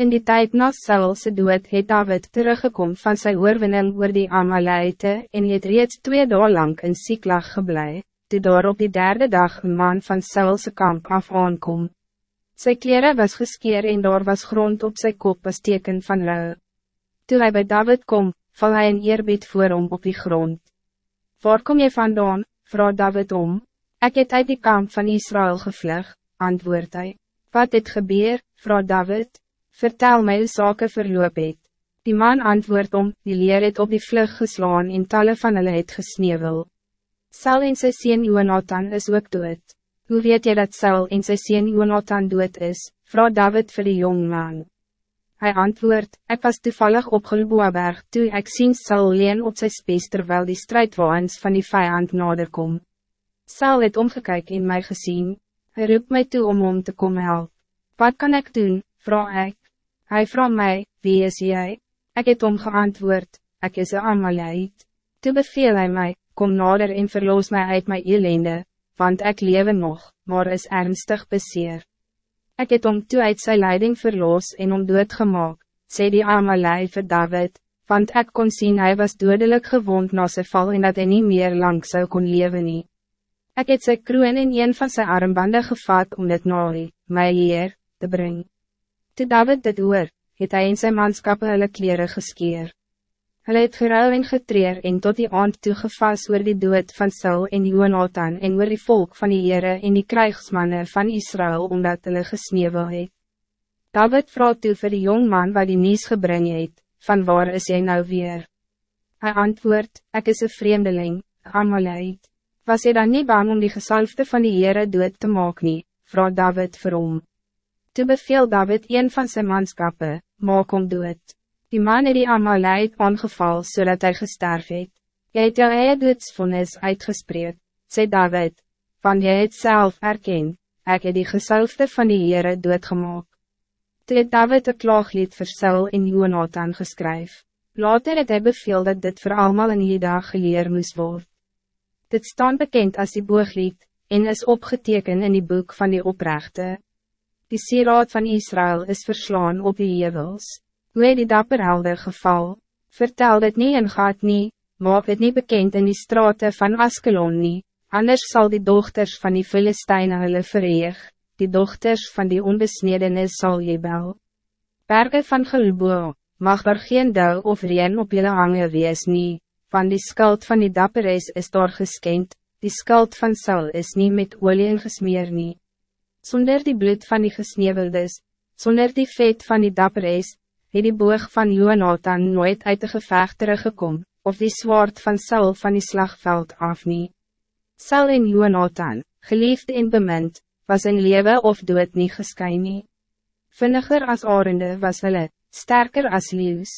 In die tijd na Saulse dood het David teruggekom van sy oorwinning oor die Amalite en het reeds twee dagen lang in Siklag geblei, toe daar op die derde dag een man van Saulse kamp af aankom. Sy kleren was geskeer en daar was grond op zijn kop as teken van rouw. Toen hij bij David kom, val hij een eerbied voor hom op die grond. Waar kom je vandaan, vraag David om? Ik het uit die kamp van Israël gevlug, antwoord hij. Wat het gebeur, vraag David? Vertel mij hoe zaken verloop het. Die man antwoord om, die leer het op die vlug geslaan en talle van hulle het gesneeuwel. Sal en sy sien Jonathan is ook dood. Hoe weet jy dat Sal en sy sien Jonathan dood is, vraag David vir die jong man. Hij antwoord, ik was toevallig op Gulboaberg toe ik sien Sal leen op sy spes terwijl die strijdwaans van die vijand nader kom. Sal het omgekyk en mij gezien. Hij roept mij toe om om te komen helpen. Wat kan ik doen, vraag ik. Hij vroeg mij, wie is jij? Ik heb om geantwoord, ik is een Amaleit. Toen beveel hij mij, kom nader en verloos mij uit mijn ellende, want ik lewe nog, maar is ernstig beseer. Ik heb om toe uit zijn leiding verloos en om dood gemaakt, sê die Amalei vir David, want ik kon zien hij was dodelijk gewond na sy val en dat hij niet meer lang zou kon leven nie. Ik heb sy kroon in een van zijn armbanden gevat om dit na my heer, te brengen. Toe David dit hoor, het hy in sy manskappe hulle kleren geskeer. Hulle het gerouw en getreer en tot die aand toegevat oor die dood van Saul en Jonathan en oor die volk van die Heere en die krijgsmannen van Israël omdat hulle gesneeuwel het. David vraag toe vir die jongman wat die nies gebring het, van waar is jy nou weer? Hij antwoord, ik is een vreemdeling, Amaleit. Was hy dan niet bang om die gesalfde van die Heere dood te maak nie, vraag David vir hom. Toe beveel David een van zijn manskappe, maak om dood. Die man het die Amaleit aangeval zodat hij gesterf het. Jy het jou eie doodsvonnis uitgespreek, sê David, van jy het self erken, ek het die gesalfde van die Heere doodgemaak. Toe het David een klaaglied vir Saul en Jonathan geskryf. Later het hy beveel dat dit voor allemaal in die dag geleer moes word. Dit staan bekend als die booglied, en is opgeteken in die boek van die oprechte. Die sieraad van Israël is verslaan op die hevels. Hoe het die dapperhelde geval? Vertel dit niet en gaat niet, maak het niet bekend in die straten van Askelon nie, anders zal die dochters van die Philistijnen hulle vereeg, die dochters van die onbesnedene sal jebel. Bergen van Gulboa, mag daar geen dou of reen op julle hange wees nie, van die skuld van die dapperes is daar geskend, die skuld van Saul is niet met olie gesmeer nie. Zonder die bloed van die gesneeuweldes, zonder die vet van die dapperes, het die boog van Jonathan nooit uit de gevecht teruggekom, of die zwaard van Saul van die slagveld af nie. Saul en Jonathan, geliefd en bemind, was in leven of dood nie geskyn nie. Vinniger as arende was hulle, sterker as leeuws,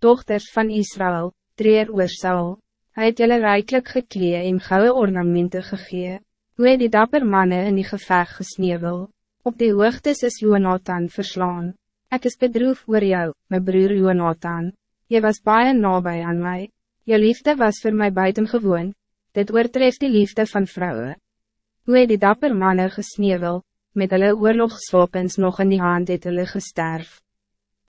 dochters van Israël, treer oor Saul, hy het julle rijkelijk geklee en gouden ornamenten gegee. Hoe het die dapper mannen in die geveg gesneeuwel? Op die hoogtes is Jonathan verslaan. Ik is bedroef oor jou, mijn broer Jonathan. Je was baie nabij aan mij. Je liefde was voor mij buitengewoon. Dit oortreft die liefde van vrouwen. Hoe het die dapper mannen gesneeuwel, met hulle oorlogswapens nog in die hand het hulle gesterf.